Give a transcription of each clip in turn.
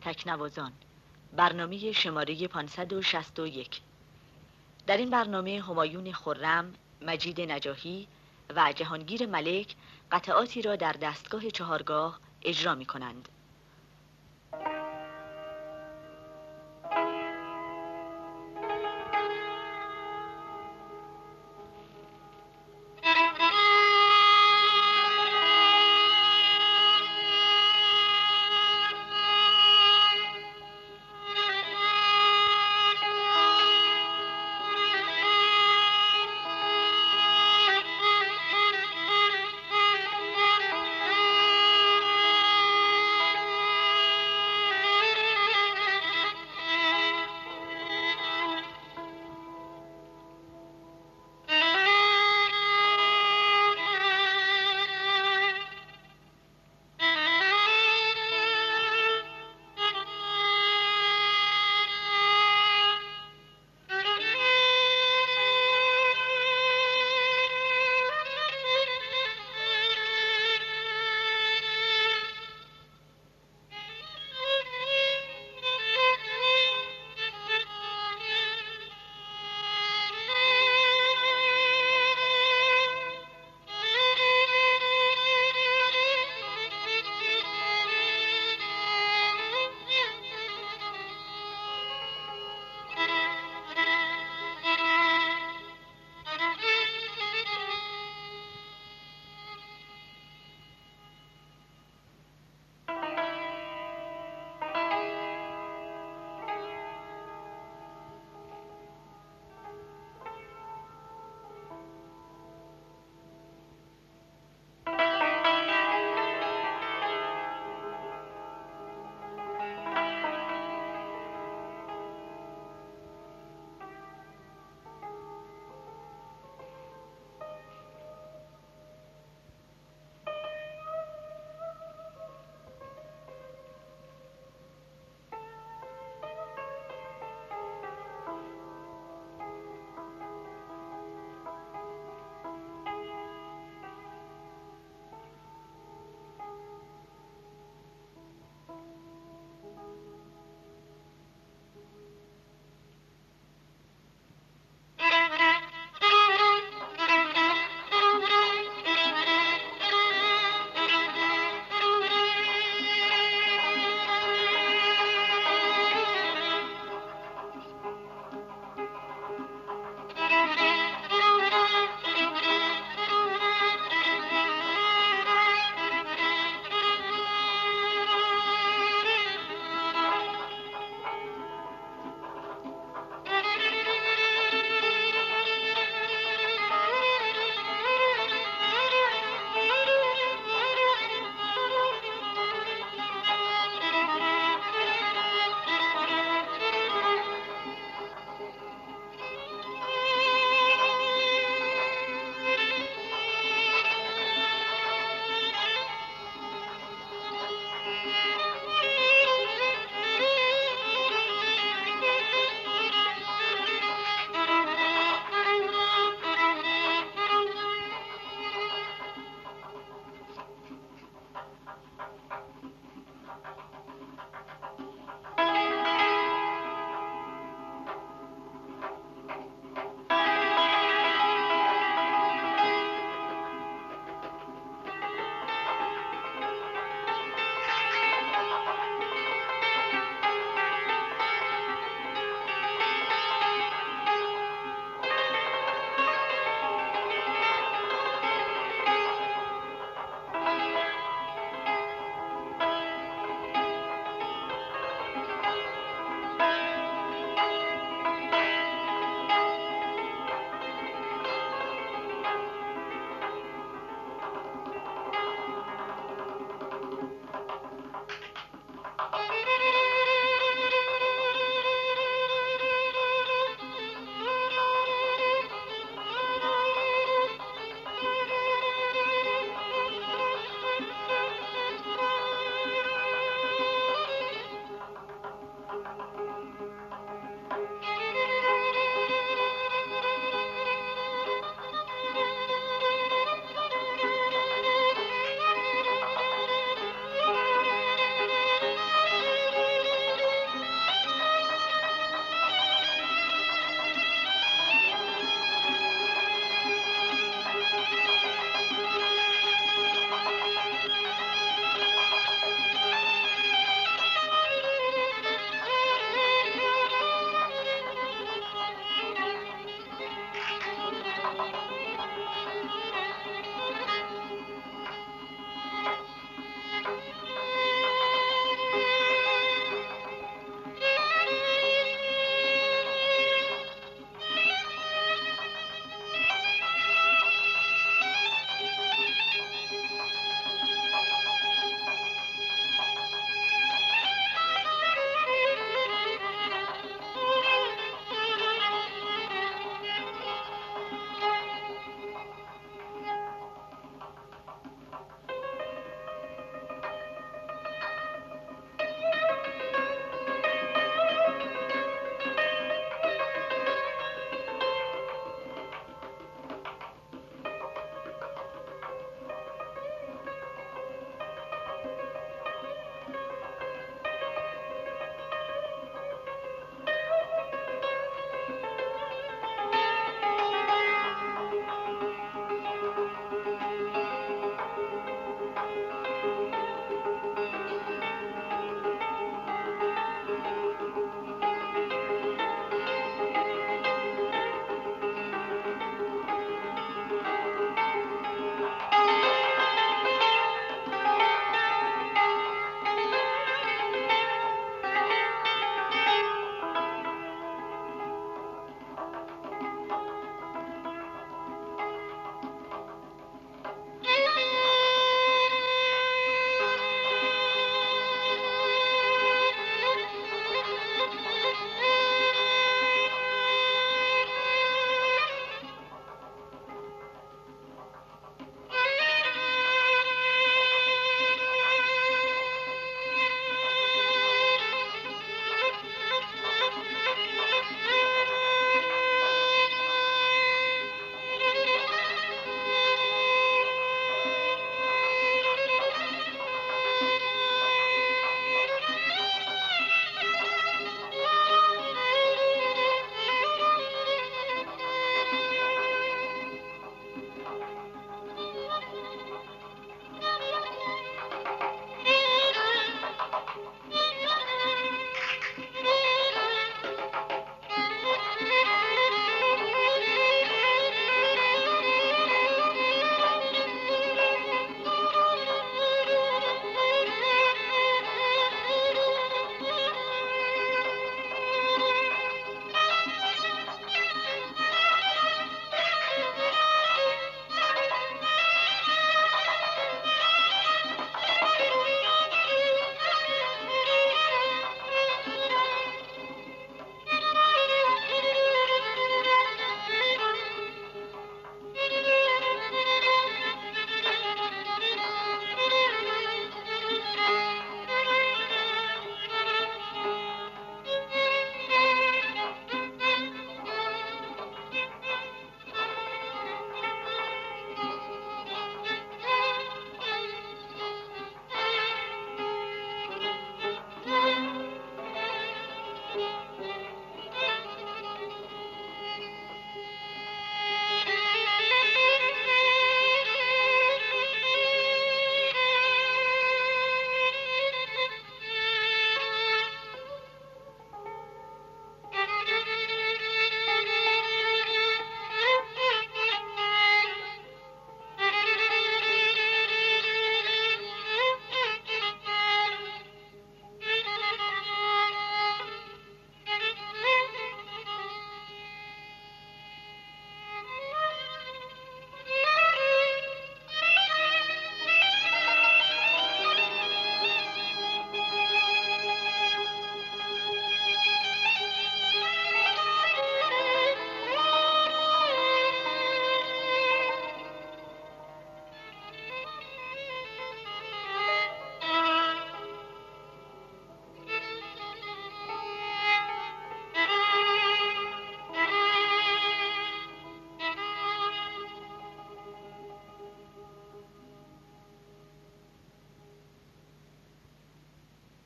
تکنوازان برنامه شماره 561 در این برنامه همایون خرم، مجید نجاهی و جهانگیر ملک قطعاتی را در دستگاه چهارگاه اجرا می کنند.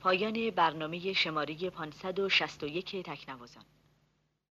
پایان برنامه شماره 561 تکنوازان.